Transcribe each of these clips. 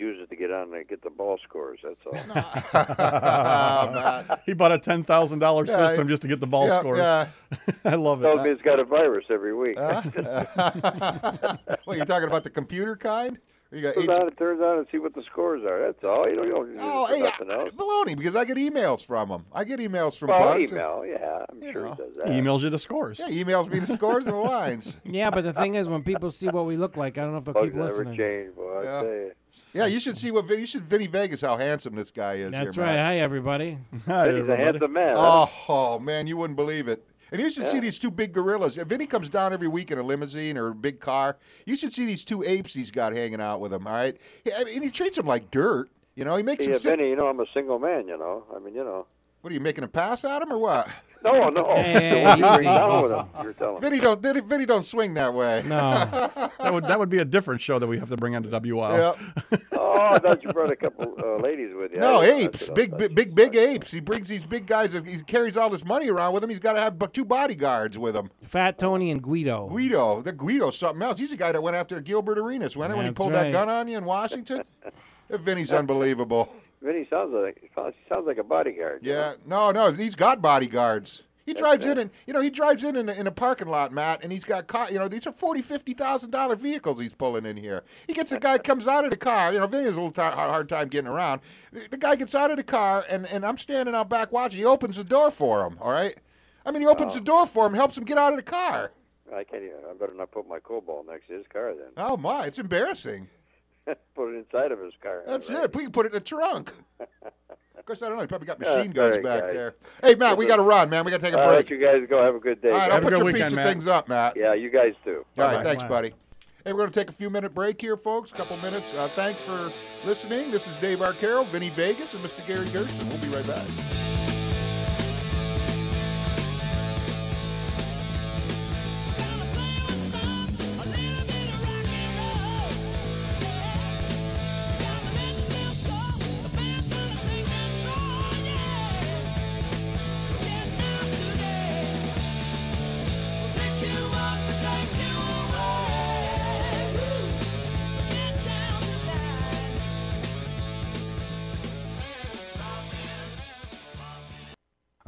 use it to get on and get the ball scores. That's all. Oh, Matt. He bought a ten thousand dollar Yeah, system just to get the ball yeah, scores. yeah. I love it. Tells me it's got a virus every week. Uh, what you talking about? The computer kind? You got turns H- on and turns on and see what the scores are. That's all. You don't, you don't Oh, hey, nothing uh, else. baloney, because I get emails from him. I get emails from Well, Bugs. email, yeah, I'm sure know. he does that. He emails you the scores. Yeah, he emails me the scores and the lines. Yeah, but the thing is, when people see what we look like, I don't know if they'll Bugs keep never listening. change, boy. Yeah. I tell you. Yeah, you should see what Vin, you should Vinny Vegas how handsome this guy is. That's here, right. Matt. Hi, everybody. Hi, He's a everybody. handsome man. huh? Oh, oh, man, you wouldn't believe it. And you should see these two big gorillas. If Vinny comes down every week in a limousine or a big car, you should see these two apes he's got hanging out with him. All right, He- I mean, and he treats them like dirt. You know, he makes Hey, them uh, you know I'm a single man. You know, I mean, you know. What are you making a pass at him or what? No, no. Hey, The one you bring easy, down with easy. him, You're telling me. Vinny don't Vinny, Vinny don't swing that way. No. That would that would be a different show that we have to bring onto WL. Yeah. Oh, I thought you brought a couple uh, ladies with you. No I know apes, big, big, big, big apes. He brings these big guys. He carries all this money around with him. He's got to have two bodyguards with him. Fat Tony and Guido. Guido, the Guido's something else. He's the guy that went after Gilbert Arenas. When when he That's pulled that gun on you in Washington. Vinny's unbelievable. Vinny sounds like sounds like a bodyguard. you Yeah, know? no, no, he's got bodyguards. He drives in and you know he drives in in a, in a parking lot, Matt, and he's got car. You know these are forty, fifty thousand dollar vehicles he's pulling in here. He gets a guy comes out of the car. You know Vinny has a little hard time getting around. The guy gets out of the car and and I'm standing out back watching. He opens the door for him. All right. I mean, he opens the oh. door for him, helps him get out of the car. I can't even. I better not put my cobalt next to his car then. Oh my, it's embarrassing. put it inside of his car. That's right? it. We can put it in the trunk. Of course, I don't know. He probably got machine guns sorry, back guys. there. Hey, Matt, we got to run, man. We got to take a All right, break. you guys go. Have a good day. All right. I'll put your weekend, pizza Matt. things up, Matt. Yeah, you guys too. All right, Bye-bye. thanks, buddy. Hey, we're going to take a few minute break here, folks. A couple minutes. Uh, thanks for listening. This is Dave Arcaro, Vinny Vegas, and Mr. Gary Gerson. We'll be right back.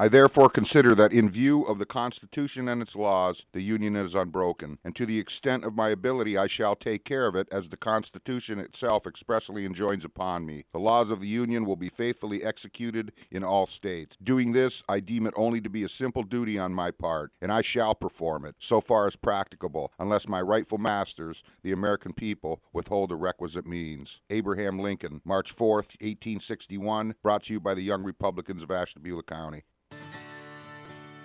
I therefore consider that in view of the Constitution and its laws, the Union is unbroken, and to the extent of my ability I shall take care of it, as the Constitution itself expressly enjoins upon me. The laws of the Union will be faithfully executed in all states. Doing this, I deem it only to be a simple duty on my part, and I shall perform it, so far as practicable, unless my rightful masters, the American people, withhold the requisite means. Abraham Lincoln, March 4th, 1861, brought to you by the Young Republicans of Ashtabula County.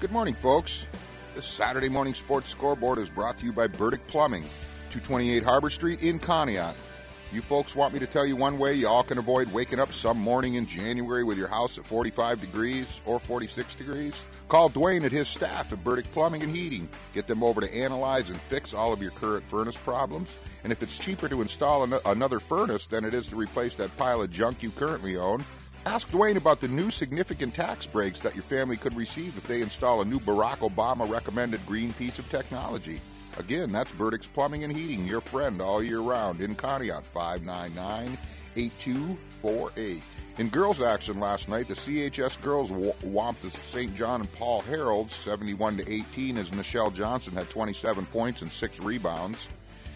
Good morning, folks. This Saturday morning sports scoreboard is brought to you by Burdick Plumbing, 228 Harbor Street in Conneaut. You folks want me to tell you one way you all can avoid waking up some morning in January with your house at 45 degrees or 46 degrees? Call Dwayne at his staff at Burdick Plumbing and Heating. Get them over to analyze and fix all of your current furnace problems. And if it's cheaper to install an- another furnace than it is to replace that pile of junk you currently own, Ask Dwayne about the new significant tax breaks that your family could receive if they install a new Barack Obama recommended green piece of technology. Again, that's Burdick's Plumbing and Heating, your friend all year round in Conneaut, 599 8248. In girls' action last night, the CHS girls whomped the St. John and Paul Heralds 71 to 18 as Michelle Johnson had 27 points and 6 rebounds.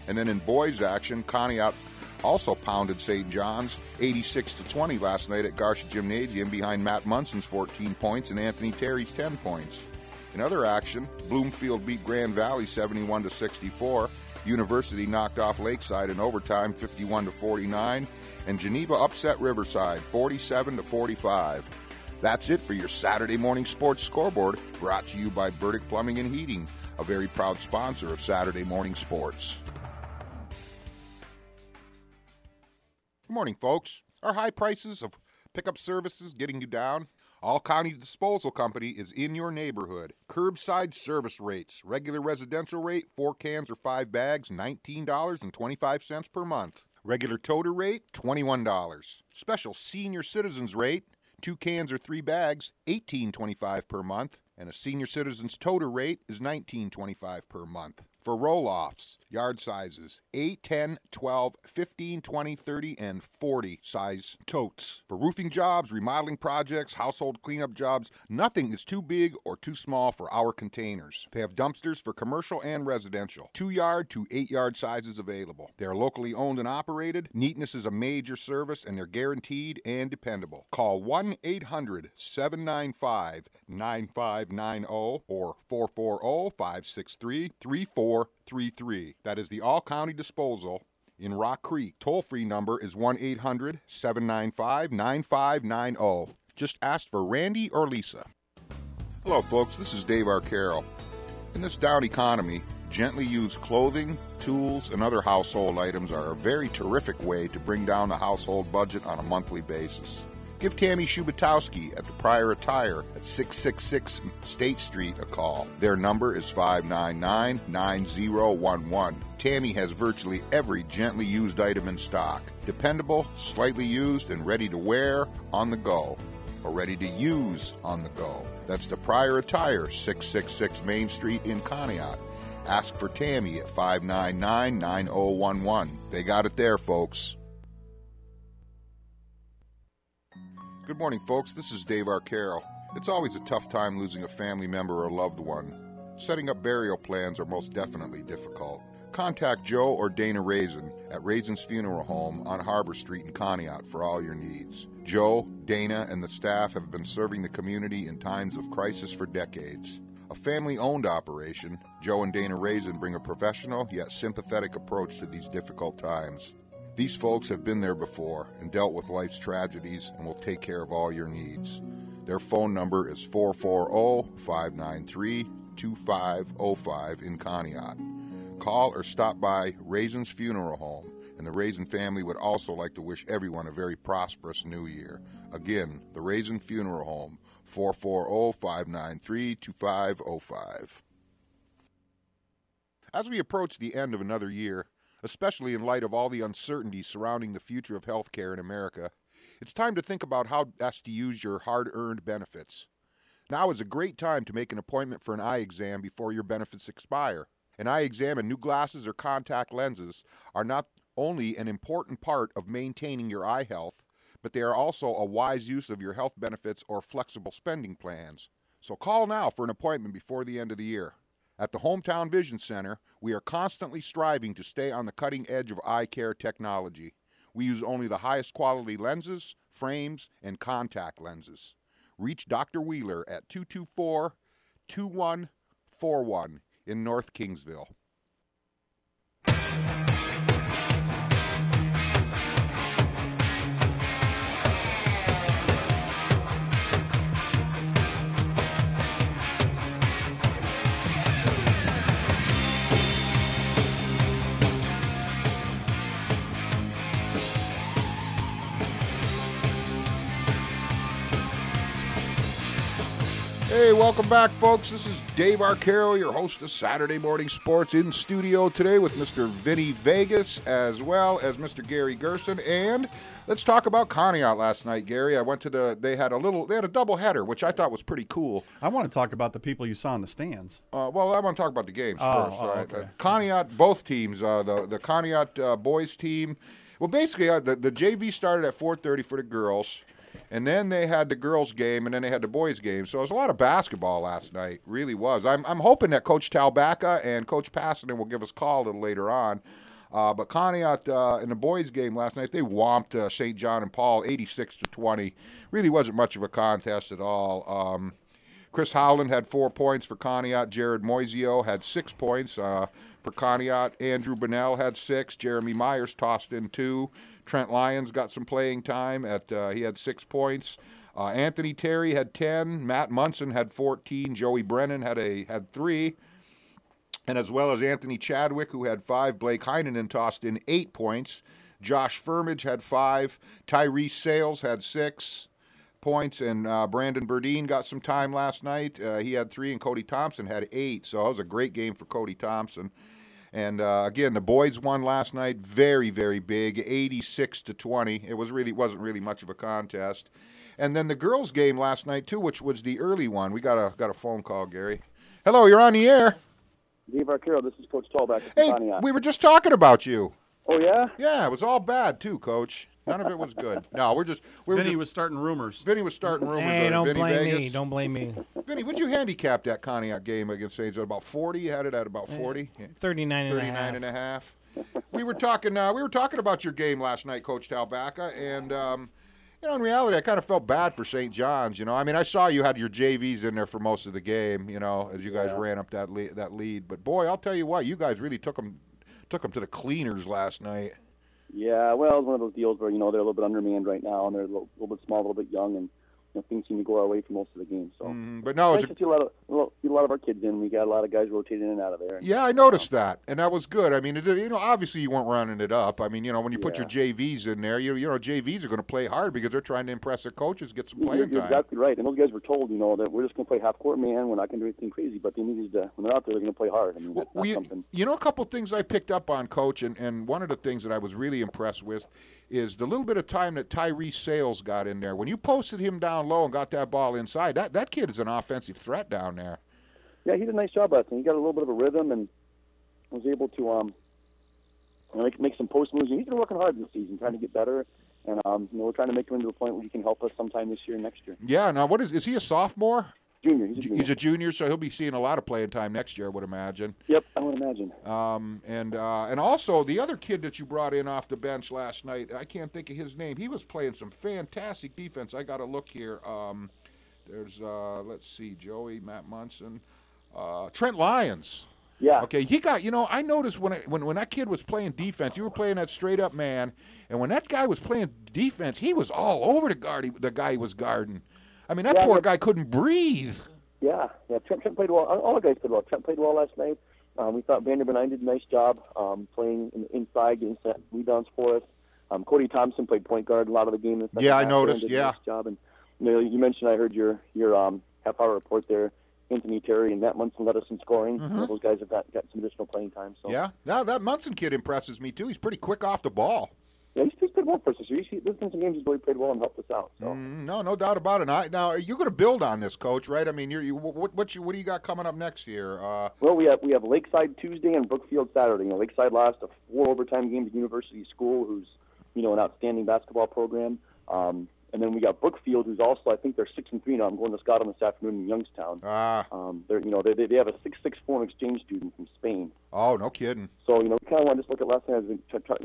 And then in boys' action, Conneaut also pounded St. John's 86 to 20 last night at Garcia Gymnasium behind Matt Munson's 14 points and Anthony Terry's 10 points. In other action, Bloomfield beat Grand Valley 71 to 64. University knocked off Lakeside in overtime 51 to 49, and Geneva upset Riverside 47 to 45. That's it for your Saturday morning sports scoreboard, brought to you by Burdick Plumbing and Heating, a very proud sponsor of Saturday morning sports. Morning, folks. Are high prices of pickup services getting you down? All County Disposal Company is in your neighborhood. Curbside service rates. Regular residential rate, four cans or five bags, $19.25 per month. Regular toter rate, $21. Special senior citizens rate, two cans or three bags, $18.25 per month. And a senior citizen's toter rate is $19.25 per month. For roll offs, yard sizes 8, 10, 12, 15, 20, 30, and 40 size totes. For roofing jobs, remodeling projects, household cleanup jobs, nothing is too big or too small for our containers. They have dumpsters for commercial and residential, 2 yard to 8 yard sizes available. They are locally owned and operated. Neatness is a major service and they're guaranteed and dependable. Call 1 800 795 9590 or 440 563 3433. That is the All County Disposal in Rock Creek. Toll free number is 1 800 795 9590. Just ask for Randy or Lisa. Hello, folks. This is Dave Arcaro. In this down economy, gently used clothing, tools, and other household items are a very terrific way to bring down the household budget on a monthly basis. Give Tammy Shubatowski at the Prior Attire at 666 State Street a call. Their number is 599 9011. Tammy has virtually every gently used item in stock. Dependable, slightly used, and ready to wear on the go. Or ready to use on the go. That's the Prior Attire, 666 Main Street in Conneaut. Ask for Tammy at 599 9011. They got it there, folks. Good morning, folks. This is Dave Arcaro. It's always a tough time losing a family member or loved one. Setting up burial plans are most definitely difficult. Contact Joe or Dana Raisin at Raisin's Funeral Home on Harbor Street in Conneaut for all your needs. Joe, Dana, and the staff have been serving the community in times of crisis for decades. A family owned operation, Joe and Dana Raisin bring a professional yet sympathetic approach to these difficult times. These folks have been there before and dealt with life's tragedies and will take care of all your needs. Their phone number is 440 593 2505 in Conneaut. Call or stop by Raisin's Funeral Home, and the Raisin family would also like to wish everyone a very prosperous new year. Again, the Raisin Funeral Home, 440 593 2505. As we approach the end of another year, especially in light of all the uncertainty surrounding the future of healthcare in America, it's time to think about how best to use your hard earned benefits. Now is a great time to make an appointment for an eye exam before your benefits expire. An eye exam and new glasses or contact lenses are not only an important part of maintaining your eye health, but they are also a wise use of your health benefits or flexible spending plans. So call now for an appointment before the end of the year. At the Hometown Vision Center, we are constantly striving to stay on the cutting edge of eye care technology. We use only the highest quality lenses, frames, and contact lenses. Reach Dr. Wheeler at 224 2141 in North Kingsville. Hey, welcome back, folks. This is Dave Arcaro, your host of Saturday Morning Sports, in studio today with Mr. Vinny Vegas as well as Mr. Gary Gerson. And let's talk about Conneaut last night, Gary. I went to the, they had a little, they had a double header, which I thought was pretty cool. I want to talk about the people you saw in the stands. Uh, well, I want to talk about the games Oh, first. oh, okay. Uh, Conneaut, both teams, uh, the the Conneaut uh, boys team. Well, basically, uh, the, the JV started at 4:30 for the girls, and then they had the girls game, and then they had the boys game. So it was a lot of basketball last night. Really was. I'm I'm hoping that Coach Talbacca and Coach Passenden will give us a call a little later on. Uh, but Conneaut uh, in the boys game last night, they whomped uh, St. John and Paul 86 to 20. Really wasn't much of a contest at all. Um, Chris Howland had four points for Conneaut. Jared Moisio had six points uh, for Conneaut. Andrew Bonnell had six. Jeremy Myers tossed in two. Trent Lyons got some playing time. At uh, he had six points. Uh, Anthony Terry had ten. Matt Munson had 14. Joey Brennan had a had three. And as well as Anthony Chadwick, who had five, Blake Heinen tossed in eight points. Josh Firmage had five. Tyrese Sales had six points, and uh, Brandon Burdine got some time last night. Uh, he had three, and Cody Thompson had eight. So it was a great game for Cody Thompson. And uh, again, the boys won last night, very, very big, 86 to 20. It was really wasn't really much of a contest. And then the girls' game last night too, which was the early one. We got a got a phone call, Gary. Hello, you're on the air. Dave Arcaro, this is Coach Talbacca. Hey, we were just talking about you. Oh yeah. Yeah, it was all bad too, Coach. None of it was good. No, we're just we were Vinny just, was starting rumors. Vinny was starting rumors. Hey, on don't Vinny blame Vegas. me. Don't blame me. Vinny, would you handicap that Conneaut game against Saints at about 40? You had it at about 40? 39 and a 39 half. and a half. we were talking uh, we were talking about your game last night, Coach Talbacca, and um, you know, in reality, I kind of felt bad for St. John's. You know, I mean, I saw you had your JVs in there for most of the game. You know, as you guys ran up that lead, that lead. But boy, I'll tell you what, you guys really took them took them to the cleaners last night. Yeah, well, it's one of those deals where you know they're a little bit undermanned right now, and they're a little, little bit small, a little bit young, and know, things seem to go our way for most of the game. So, Mm, but no, it nice was to see a lot of a lot- a lot of our kids in. We got a lot of guys rotating in and out of there. Yeah, I noticed that, and that was good. I mean, it, you know, obviously you weren't running it up. I mean, you know, when you put your JVs in there, you you know, JVs are going to play hard because they're trying to impress their coaches, get some You're, you're time. exactly right. And those guys were told, you know, that we're just going to play half court man. We're not going to do anything crazy. But they needed to, when they're out there, they're going to play hard. I mean, Well, you, something. you know, a couple things I picked up on, Coach, and, and one of the things that I was really impressed with is the little bit of time that Tyree Sales got in there. When you posted him down low and got that ball inside, that, that kid is an offensive threat down there. Yeah, he did a nice job last night. He got a little bit of a rhythm and was able to um, you know, make, make some post moves. And he's been working hard this season, trying to get better. And um, you know, we're trying to make him into a point where he can help us sometime this year and next year. Yeah, now what is is he a sophomore? Junior, he's a junior. He's a junior, so he'll be seeing a lot of playing time next year, I would imagine. Yep, I would imagine. Um, and uh, and also the other kid that you brought in off the bench last night, I can't think of his name. He was playing some fantastic defense. I got to look here. Um, there's uh, let's see, Joey, Matt Munson, uh, Trent Lyons. Yeah. Okay, he got. You know, I noticed when I, when when that kid was playing defense, you were playing that straight up man, and when that guy was playing defense, he was all over the guard. He, the guy he was guarding. I mean, that Yeah, poor guy couldn't breathe. Yeah, yeah. Trent, Trent played well. All the guys played well. Trent played well last night. Um, we thought Vander Benign did a nice job um, playing in, inside, getting set rebounds for us. Um, Cody Thompson played point guard a lot of the game. in the second Yeah, I noticed, yeah. nice job. And you, know, you mentioned I heard your your um, half hour report there. Anthony Terry and Matt Munson led us in scoring. Know, those guys have got, got some additional playing time. So Mm-hmm. Yeah, now that Munson kid impresses me too. He's pretty quick off the ball. Yeah, he's, he's played well for us this year. There's been some games he's really played well and helped us out. So. Mm, No, no doubt about it. Now, now you're going to build on this, coach, right? I mean, you're, you what what you what do you got coming up next year? Uh, Well, we have we have Lakeside Tuesday and Brookfield Saturday. You know, Lakeside lost a four overtime game to University School, who's you know an outstanding basketball program. Um, and then we got Brookfield, who's also I think they're six and three now. I'm going to Scotland this afternoon in Youngstown. ah, Um, they're you know they they they have a six six foreign exchange student from Spain. oh, no kidding. So you know we kind of want to just look at last night as we try, try,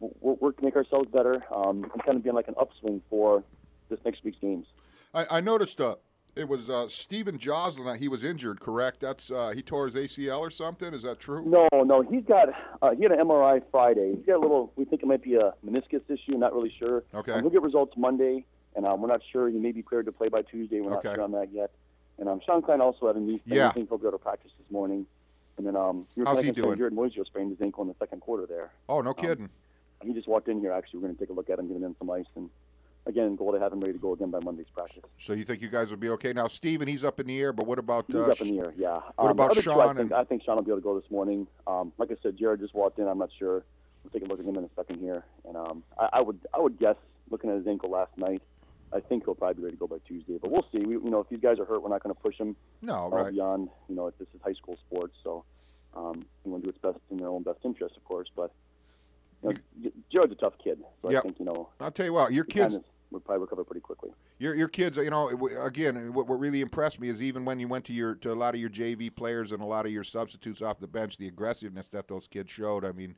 work, work to make ourselves better um, and kind of be on like an upswing for this next week's games. I, I noticed uh, it was uh, Stephen Joslin. He was injured, correct? That's uh, he tore his ACL or something. Is that true? No, no, he's got uh, he had an MRI Friday. He's got a little. We think it might be a meniscus issue. Not really sure. Okay. Um, we'll get results Monday, and um, we're not sure. He may be cleared to play by Tuesday. We're Okay. not sure on that yet. And um, Sean Klein also had a knee sprain. Yeah. I think he'll go to practice this morning. And then um, you were How's he doing? Jared Moisio sprained his ankle in the second quarter there. Oh, no kidding. He just walked in here. Actually, we're going to take a look at him, get him some ice, and again, goal to have him ready to go again by Monday's practice. So you think you guys will be okay? Now, Stephen, he's up in the air, but what about He's uh, up in the air, yeah. what Um, about other two, Sean I think, and- I think Sean will be able to go this morning. Um, like I said, Jared just walked in. I'm not sure. We'll take a look at him in a second here. And um, I, I would I would guess, looking at his ankle last night, I think he'll probably be ready to go by Tuesday. But we'll see. We, you know, if these guys are hurt, we're not going to push them No, uh, right. beyond. You know, this is high school sports, so um, you want to do what's best in their own best interest, of course. But you know, Jared's a tough kid, so Yep. I think you know I'll tell you what, your kids, would probably recover pretty quickly. your your kids, you know, again, what, what really impressed me is even when you went to your to a lot of your JV players and a lot of your substitutes off the bench, the aggressiveness that those kids showed. I mean,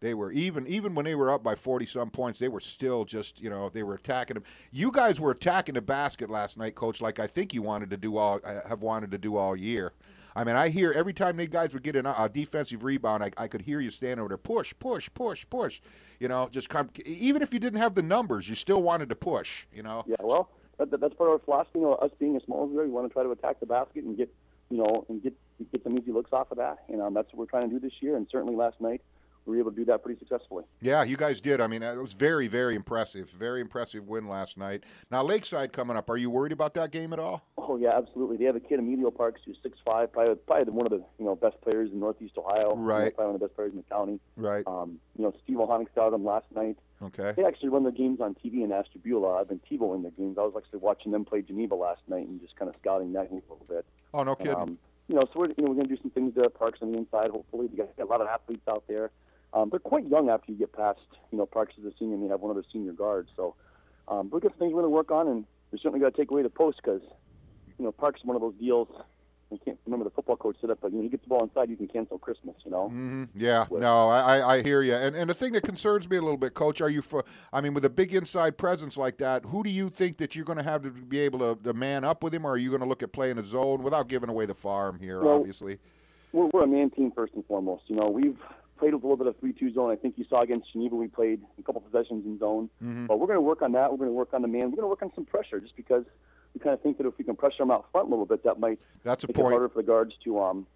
they were even even when they were up by forty some points, they were still just you know they were attacking them. You guys were attacking the basket last night, coach, like I think you wanted to do all uh, have wanted to do all year. I mean, I hear every time they guys would get an, a defensive rebound, I, I could hear you standing over there, push, push, push, push. You know, just come. Even if you didn't have the numbers, you still wanted to push. You know. Yeah, well, that, that, that's part of our philosophy. You know, us being as small are, we want to try to attack the basket and get, you know, and get get some easy looks off of that. And um, that's what we're trying to do this year. And certainly last night, we were able to do that pretty successfully. Yeah, you guys did. I mean, it was very, very impressive. Very impressive win last night. Now, Lakeside coming up. Are you worried about that game at all? Oh yeah, absolutely. They have a kid, Emilio Parks, who's six five, probably probably one of the you know best players in Northeast Ohio. Right. probably one of the best players in the county. Right. Um, you know, Steve O'Honick saw them last night. Okay. They actually run their games on TV in Ashtabula. I've been TiVoing their games. I was actually watching them play Geneva last night and just kind of scouting that game a little bit. Oh, no kidding. Um, you know, so we're you know we're going to do some things to Parks on the inside. Hopefully, we got a lot of athletes out there. Um, they're quite young after you get past you know Parks is a senior and they have one of their senior guards. So um, we've got some things we're going to work on, and we certainly got to take away the post because you know Parks is one of those deals. I can't remember the football coach said it, but you know, you get the ball inside, you can cancel Christmas. You know. hmm Yeah, With- no, I, I- hear you. And and the thing that concerns me a little bit, Coach, are you for? I mean, with a big inside presence like that, who do you think that you're going to have to be able to, to man up with him, or are you going to look at playing a zone without giving away the farm here? Well, obviously. we're, we're a man team first and foremost. You know, we've played with a little bit of three-two zone. I think you saw against Geneva we played a couple possessions in zone. Mhm. But we're going to work on that. We're going to work on the man. We're going to work on some pressure, just because we kind of think that if we can pressure him out front a little bit, that might That's a make it point. harder for the guards to um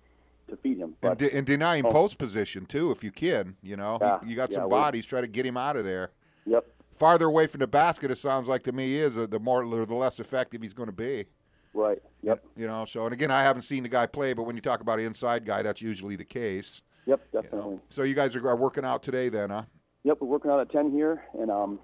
to feed him. And, But de- and denying Oh. post position too, if you can. You know, You- Yeah, you, got some we- bodies. Try to get him out of there. yep, Farther away from the basket, it sounds like to me is uh, the more or the less effective he's going to be. right, yep, You know, so and again, I haven't seen the guy play, but when you talk about an inside guy, that's usually the case. yep, you definitely. know. So you guys are, are working out today, then, huh? Yep, we're working out at ten here, and um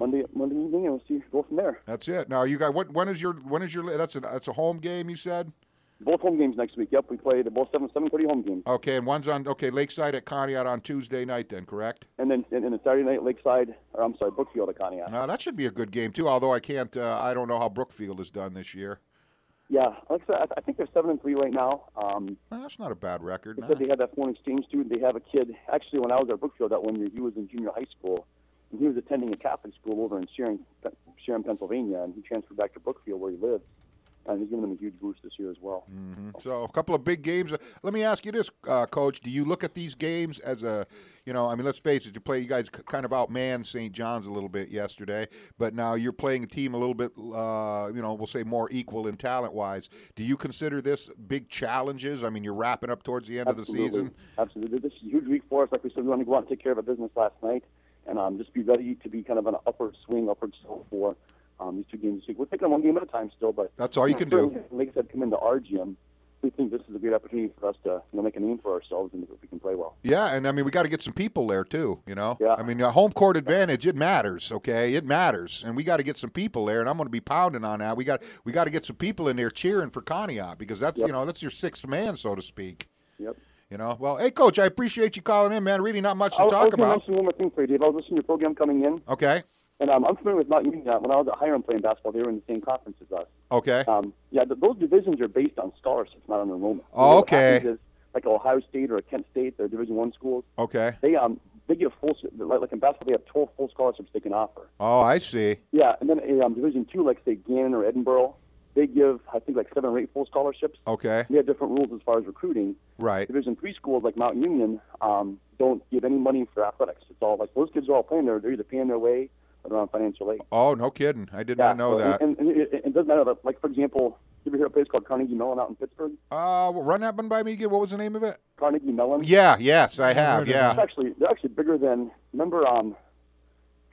Monday Monday evening, and we'll see go from there. That's it. Now you guys, what? When is your? When is your? That's a that's a home game. You said. Both home games next week. Yep, we play the both seven seven thirty home games, Okay, and one's on okay Lakeside at Conneaut on Tuesday night. Then correct. and then and, and then Saturday night Lakeside, or I'm sorry, Brookfield at Conneaut. Uh, that should be a good game too. Although I can't. Uh, I don't know how Brookfield has done this year. Yeah, like I said, I- think they're seven and three right now. Um, Well, that's not a bad record. they said they had that foreign exchange student. They have a kid. Actually, when I was at Brookfield that one year, he was in junior high school, and he was attending a Catholic school over in Sharon, Sharon, Pennsylvania, and he transferred back to Brookfield where he lives, and he's given them a huge boost this year as well. Mhm. So a couple of big games. Let me ask you this, uh, Coach: Do you look at these games as a, you know, I mean, let's face it, you play. You guys kind of outmanned St. John's a little bit yesterday, but now you're playing a team a little bit, uh, you know, we'll say more equal in talent wise. Do you consider this big challenges? I mean, you're wrapping up towards the end of the season. Absolutely. This is a huge week for us. Like we said, we want to go out and take care of our business last night, and um, just be ready to be kind of an upward swing, upward slope for um, these two games this week. We're taking them one game at a time still, but That's all you can do. Like I said, come into our gym. We think this is a great opportunity for us to you know make a name for ourselves, and if we can play well. Yeah, and I mean, we got to get some people there too. You know, Yeah. I mean, uh, home court advantage it matters. Okay, it matters, and we got to get some people there. And I'm going to be pounding on that. We got we got to get some people in there cheering for Conneaut because that's Yep. you know that's your sixth man, so to speak. Yep. You know, well, hey, coach, I appreciate you calling in, man. Really, not much to I, I talk was going to about. mention one more thing for you, Dave. I was listening to your program coming in, Okay, and um, I'm familiar with Mount Union. Uh, When I was at Hiram playing basketball, they were in the same conference as us. okay, Um, yeah, th- those divisions are based on scholarships, not on enrollment. Oh, okay. is, like Ohio State or Kent State, they're Division One schools. okay. They um they get a full like, like in basketball, they have 12 full scholarships they can offer. Oh, I see. Yeah, and then um, Division Two, like say Gannon or Edinboro, they give I think like seven or eight full scholarships. Okay, They have different rules as far as recruiting. right. Division Three schools like Mount Union um, don't give any money for athletics. It's all like those kids are all playing there. They're either paying their way or they're on financial aid. Oh, no kidding. I did Yeah, not know so- that. And, and it, it doesn't matter. That, like for example, you ever hear a place called Carnegie Mellon out in Pittsburgh? Uh, well, run that one by me again. What was the name of it? Carnegie Mellon. Yeah, yes, I have. heard Yeah. It's actually they're actually bigger than. Remember, um,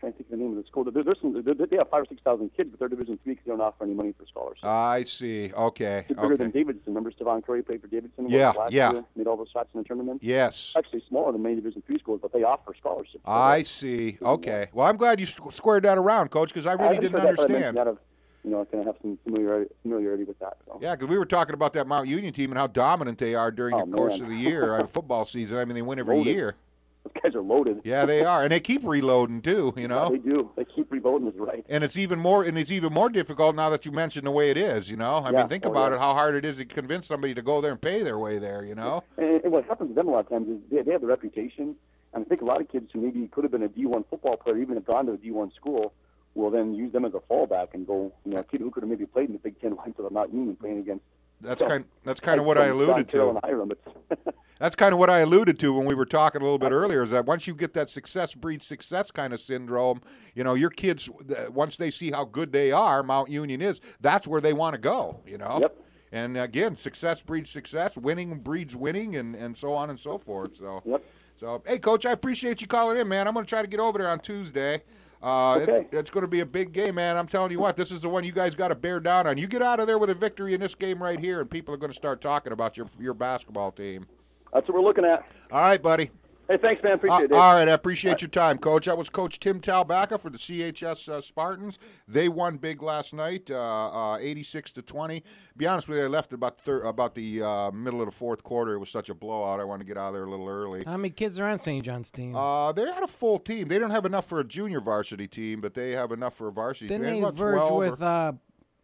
trying to think of the name of the school. There's some, they have five or six thousand kids, but they're Division Three because they don't offer any money for scholarships. I see. Okay. it's bigger than Okay. Davidson. Remember, Stephen Curry played for Davidson. Yeah, yeah. Year, made all those shots in the tournament. Yes. Actually, smaller than many Division Three schools, but they offer scholarships. I see. Okay. Well, I'm glad you squared that around, Coach, because I really I didn't that, but I mentioned understand. You know, kind of have some familiarity, familiarity with that. So. Yeah, because we were talking about that Mount Union team and how dominant they are during Oh, the course man. of the year, uh, football season. I mean, they win every Loaded. year. Those guys are loaded. Yeah, they are, and they keep reloading too. You know, they do. They keep reloading. Is right. and it's even more, and it's even more difficult now that you mentioned the way it is. You know, I Yeah. mean, think Oh, about yeah. it, how hard it is to convince somebody to go there and pay their way there. You know. And, and what happens to them a lot of times is they, they have the reputation, and I think a lot of kids who maybe could have been a D1 football player, even have gone to a D1 school, will then use them as a fallback and go, you know, a kid who could have maybe played in the Big Ten went to the Mount Union playing against. That's So, kind. That's kind of what I alluded to. Hiram. That's kind of what I alluded to when we were talking a little bit earlier. Is that once you get that success breeds success kind of syndrome, you know, your kids uh, once they see how good they are, Mount Union is, that's where they want to go. You know. Yep. And again, success breeds success, winning breeds winning, and, and so on and so forth. So, Yep. so hey, coach, I appreciate you calling in, man. I'm going to try to get over there on Tuesday. Uh, it- Okay. it's going to be a big game, man. I'm telling you what, this is the one you guys got to bear down on. You get out of there with a victory in this game right here, and people are going to start talking about your your basketball team. That's what we're looking at. All right, buddy. Hey, thanks, man. Appreciate Uh, it. Dave. all right, I appreciate your time, Coach. That was Coach Tim Talbacca for the CHS uh, Spartans. They won big last night, uh, uh, 86 to 20. Be honest with you, I left about thir- about the uh, middle of the fourth quarter. It was such a blowout. I wanted to get out of there a little early. How many kids are on St. John's team? Uh, they had a full team. They don't have enough for a junior varsity team, but they have enough for a varsity Didn't team. they About verge 12 or- with uh,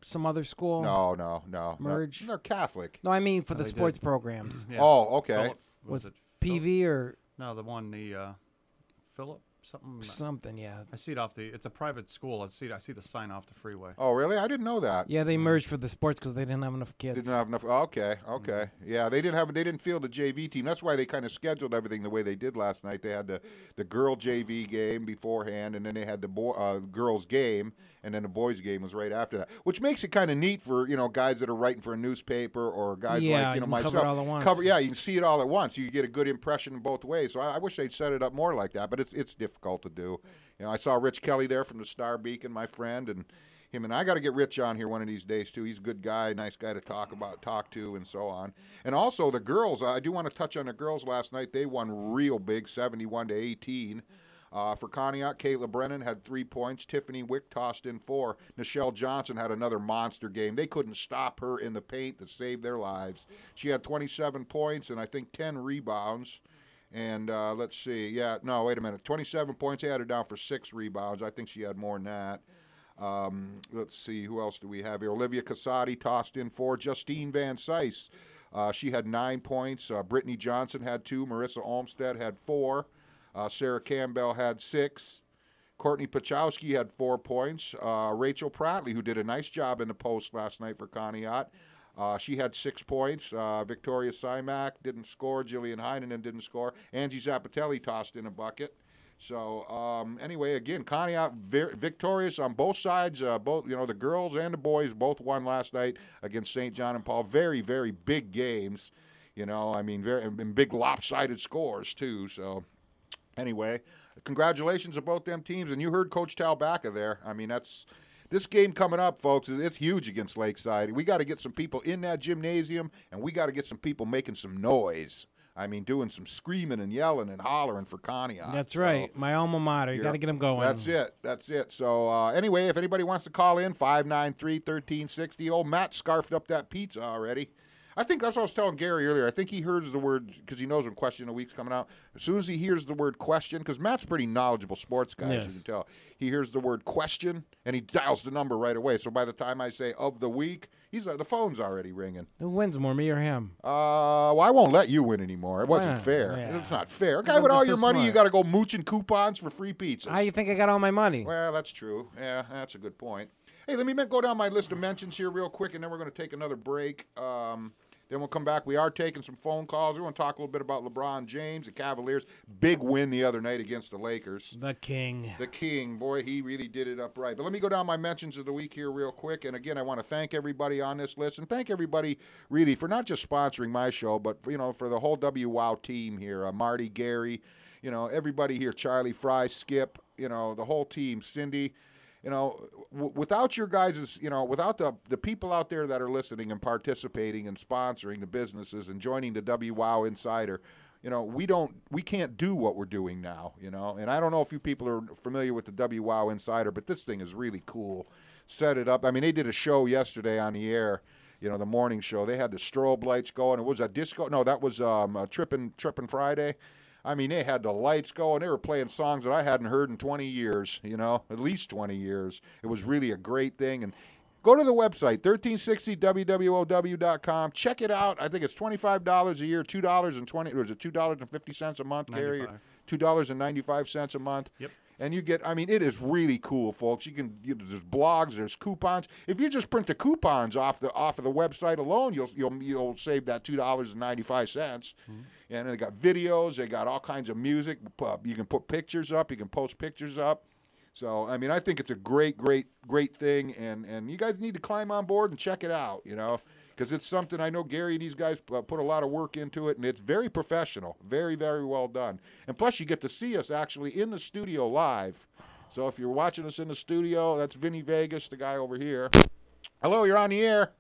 some other school? no, no, no. Merge? They're, they're Catholic. No, I mean for the they sports did. programs. Yeah. Oh, okay. Philip, was With it PV or No, the one the uh, Philip something. something, yeah. I see it off the. It's a private school. I see. I see the sign off the freeway. Oh, really? I didn't know that. Yeah, they merged for the sports because they didn't have enough kids. Didn't have enough. Okay, okay, yeah. They didn't have. They didn't field the JV team. That's why they kind of scheduled everything the way they did last night. They had the the girl JV game beforehand, and then they had the boy uh, girls game, and then the boys game was right after that. Which makes it kind of neat for you know guys that are writing for a newspaper or guys Yeah, like you you know can cover myself. it all at once. Cover- yeah, you can see it all at once. You get a good impression both ways. So I, I wish they'd set it up more like that, but it's it's difficult to do. You know, I saw Rich Kelly there from the Star Beacon, my friend, and him and I got to get Rich on here one of these days too. He's a good guy, nice guy to talk about, talk to, and so on. And also the girls. I do want to touch on the girls last night. They won real big, seventy-one to eighteen. Uh, for Conneaut, Kayla Brennan had three points. Tiffany Wick tossed in four. Nichelle Johnson had another monster game. They couldn't stop her in the paint to save their lives. She had 27 points and I think 10 rebounds. And uh, let's see. Yeah, no, wait a minute. 27 points. They had her down for six rebounds. I think she had more than that. Um, let's see. Who else do we have here? Olivia Casati tossed in four. Justine Van Sice. Uh, she had nine points. Uh, Brittany Johnson had two. Marissa Olmstead had four. Uh, Sarah Campbell had six. Courtney Pachowski had four points. Uh, Rachel Pratley, who did a nice job in the post last night for Conneaut, uh, she had six points. Uh, Victoria Simak didn't score. Jillian Heinen didn't score. Angie Zappatelli tossed in a bucket. So um, anyway, again, Conneaut ver- victorious on both sides. Uh, both you know the girls and the boys both won last night against St. John and Paul. Very very big games. You know, I mean, very and big lopsided scores too. So anyway, congratulations to both them teams. And you heard Coach Talbacca there. I mean, that's this game coming up, folks. It's huge against Lakeside. We got to get some people in that gymnasium, and we got to get some people making some noise. I mean, doing some screaming and yelling and hollering for Conneaut. That's So, right. My alma mater. You got to get them going. That's it. That's it. So uh, anyway, if anybody wants to call in, 593-1360. Old Matt scarfed up that pizza already. I think that's what I was telling Gary earlier. I think he hears the word because he knows when question of the week's coming out. As soon as he hears the word question, because Matt's a pretty knowledgeable sports guy, as you can tell. He hears the word question and he dials the number right away. So by the time I say of the week, he's uh, the phone's already ringing. Who wins more, me or him? Uh, well, I won't let you win anymore. It wasn't Why? fair. Yeah. It's not fair. A guy with all just your so money, you got to go mooching coupons for free pizzas. How you think I got all my money? Well, that's true. Yeah, that's a good point. Hey, let me go down my list of mentions here real quick, and then we're going to take another break. Um, then we'll come back. We are taking some phone calls. We want to talk a little bit about LeBron James, the Cavaliers. Big win the other night against the Lakers. The king. The King, boy, he really did it up right. But let me go down my mentions of the week here real quick. And again, I want to thank everybody on this list and thank everybody really for not just sponsoring my show, but for, you know for the whole WOW team here. Uh, Marty, Gary, you know everybody here. Charlie, Fry, Skip, you know the whole team. Cindy. You know, w- without your guys' you know, without the the people out there that are listening and participating and sponsoring the businesses and joining the WOW Insider, you know, we don't, we can't do what we're doing now, you know. And I don't know if you people are familiar with the WOW Insider, but this thing is really cool. Set it up. I mean, they did a show yesterday on the air, you know, the morning show. They had the strobe lights going. It was a disco. No, that was um, a Trippin' Trippin' Friday. I mean, they had the lights going. They were playing songs that I hadn't heard in 20 years, you know, at least 20 years. It was really a great thing. And go to the website, 1360wwow.com. Check it out. I think it's $25 a year, $2.20, or is it $2.50 a month, Gary? $2.95 a month. Yep. And you get, I mean, it is really cool, folks. You can, you, there's blogs, there's coupons. If you just print the coupons off the off of the website alone, you'll you'll you'll save that two dollars and ninety five cents. Mm-hmm. And they got videos, they got all kinds of music. You can put pictures up, you can post pictures up. So I mean, I think it's a great, great, great thing, and and you guys need to climb on board and check it out. You know, because it's something I know Gary and these guys put a lot of work into it, and it's very professional, very very well done. And plus, you get to see us actually in the studio live. So if you're watching us in the studio, that's Vinny Vegas, the guy over here. Hello, you're on the air.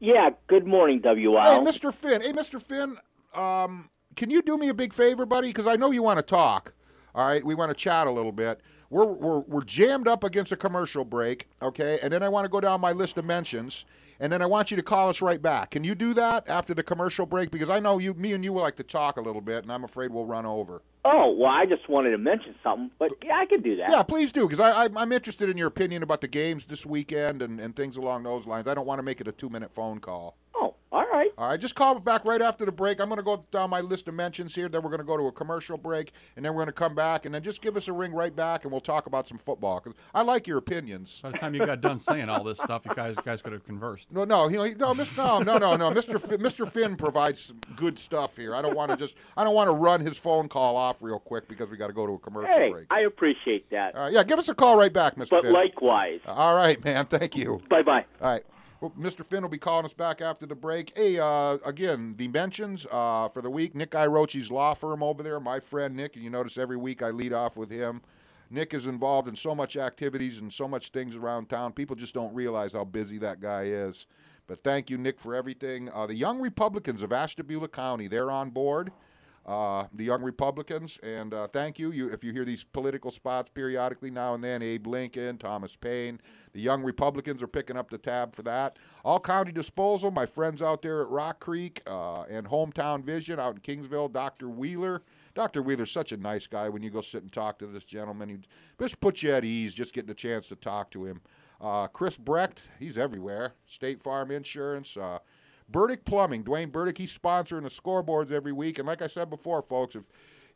Yeah, good morning, WL. Hey, Mr. Finn. Hey, Mr. Finn. Um, can you do me a big favor, buddy? Because I know you want to talk. All right, we want to chat a little bit. We're, we're, we're jammed up against a commercial break, okay? And then I want to go down my list of mentions, and then I want you to call us right back. Can you do that after the commercial break? Because I know you, me and you will like to talk a little bit, and I'm afraid we'll run over. Oh, well, I just wanted to mention something, but yeah, I can do that. Yeah, please do, because I, I, I'm interested in your opinion about the games this weekend and, and things along those lines. I don't want to make it a two minute phone call. Oh, All right. All right, just call back right after the break. I'm going to go down my list of mentions here. Then we're going to go to a commercial break, and then we're going to come back, and then just give us a ring right back, and we'll talk about some football. Because I like your opinions. By the time you got done saying all this stuff, you guys guys could have conversed. No, no, he, no, Mr. no, no, no, no. Mr. Finn, Mr. Finn provides some good stuff here. I don't want to just, I don't want to run his phone call off real quick because we got to go to a commercial Hey, break. I appreciate that. All right, yeah, give us a call right back, Mr. but Finn. likewise. All right, man. Thank you. Bye bye. All right. Well, Mr. Finn will be calling us back after the break. Hey, uh, again, the mentions uh, for the week Nick Irochi's law firm over there, my friend Nick, and you notice every week I lead off with him. Nick is involved in so much activities and so much things around town. People just don't realize how busy that guy is. But thank you, Nick, for everything. Uh, the Young Republicans of Ashtabula County, they're on board. Uh, the Young Republicans, and uh, thank you. You, if you hear these political spots periodically now and then, Abe Lincoln, Thomas Paine, the Young Republicans are picking up the tab for that. All County Disposal, my friends out there at Rock Creek, uh, and Hometown Vision out in Kingsville, Dr. Wheeler. Dr. Wheeler's such a nice guy when you go sit and talk to this gentleman. He just puts you at ease just getting a chance to talk to him. Uh, Chris Brecht, he's everywhere. State Farm Insurance. Burdick Plumbing, Dwayne Burdick, he's sponsoring the scoreboards every week. And like I said before, folks, if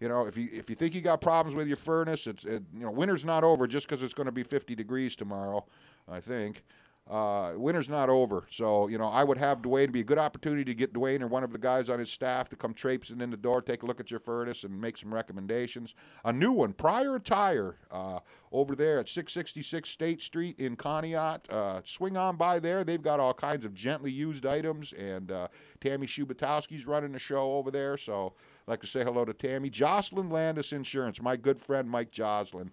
you know if you if you think you got problems with your furnace, it's it, you know winter's not over just because it's going to be 50 degrees tomorrow. I think uh, winter's not over. So you know I would have Dwayne be a good opportunity to get Dwayne or one of the guys on his staff to come traipsing in the door, take a look at your furnace, and make some recommendations. A new one, Prior Attire, uh, over there at 666 State Street in Conneaut. Uh, swing on by there. They've got all kinds of gently used items, and uh, Tammy Shubatowski's running the show over there. So I'd like to say hello to Tammy. Jocelyn Landis Insurance, my good friend Mike Jocelyn.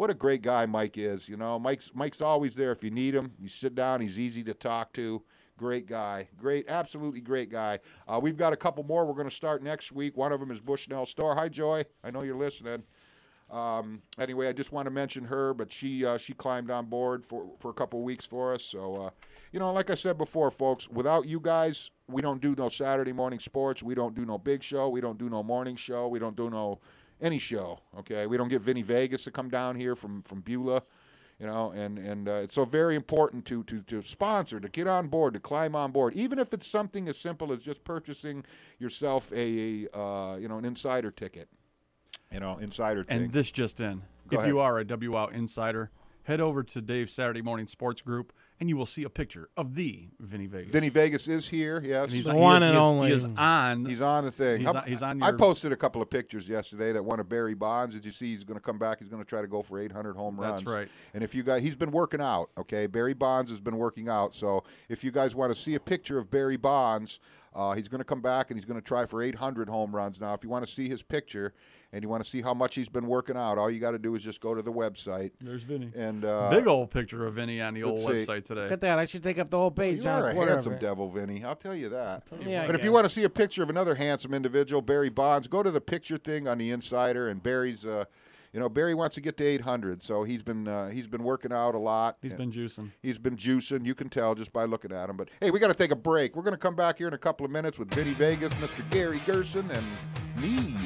What a great guy Mike is. You know, Mike's Mike's always there if you need him. You sit down, he's easy to talk to. Great guy. Great, absolutely great guy. Uh, we've got a couple more we're going to start next week. One of them is Bushnell Store. Hi, Joy. I know you're listening. Um, anyway, I just want to mention her, but she uh, she climbed on board for, for a couple weeks for us. So, uh, you know, like I said before, folks, without you guys, we don't do no Saturday morning sports. We don't do no big show. We don't do no morning show. We don't do no any show. Okay, we don't get Vinny Vegas to come down here from from Beulah. You know, and and uh, it's so very important to, to to sponsor, to get on board, to climb on board, even if it's something as simple as just purchasing yourself a uh, you know an insider ticket. You know, insider thing. And this just in. Go if ahead. you are a W Out insider, head over to Dave's Saturday Morning Sports Group and you will see a picture of the Vinny Vegas. Vinny Vegas is here. Yes, And he's The he one is- and he is- only. He is on. He's on the thing. He's I'm- on- he's on I posted a couple of pictures yesterday that one of Barry Bonds. Did you see? He's going to come back. He's going to try to go for 800 home runs. That's right. And if you guys, he's been working out. Okay, Barry Bonds has been working out. So if you guys want to see a picture of Barry Bonds, uh, he's going to come back and he's going to try for 800 home runs. Now, if you want to see his picture and you want to see how much he's been working out, all you got to do is just go to the website. There's Vinny. And uh, Big old picture of Vinny on the old let's see. wabsite today. Look at that. I should take up the whole page. You John are a handsome devil, Vinny. I'll tell you that. Yeah, I but if you want to see a picture of another handsome individual, Barry Bonds, go to the picture thing on the Insider, and Barry's, uh, you know, Barry wants to get to 800, so he's been uh, he's been working out a lot. He's been juicing. He's been juicing. You can tell just by looking at him. But hey, we got to take a break. We're going to come back here in a couple of minutes with Vinny Vegas, Mr. Gary Gerson, and me.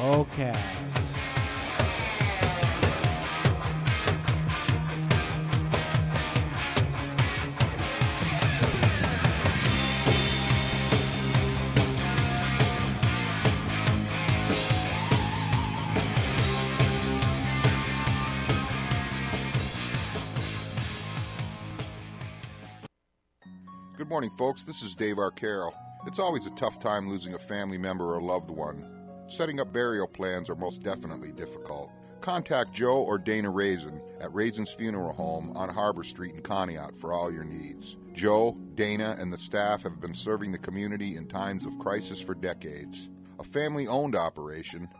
Okay. Morning, folks. This is Dave Arcaro. It's always a tough time losing a family member or loved one. Setting up burial plans are most definitely difficult. Contact Joe or Dana Raisin at Raisin's Funeral Home on Harbor Street in Conneaut for all your needs. Joe, Dana, and the staff have been serving the community in times of crisis for decades. A family owned operation,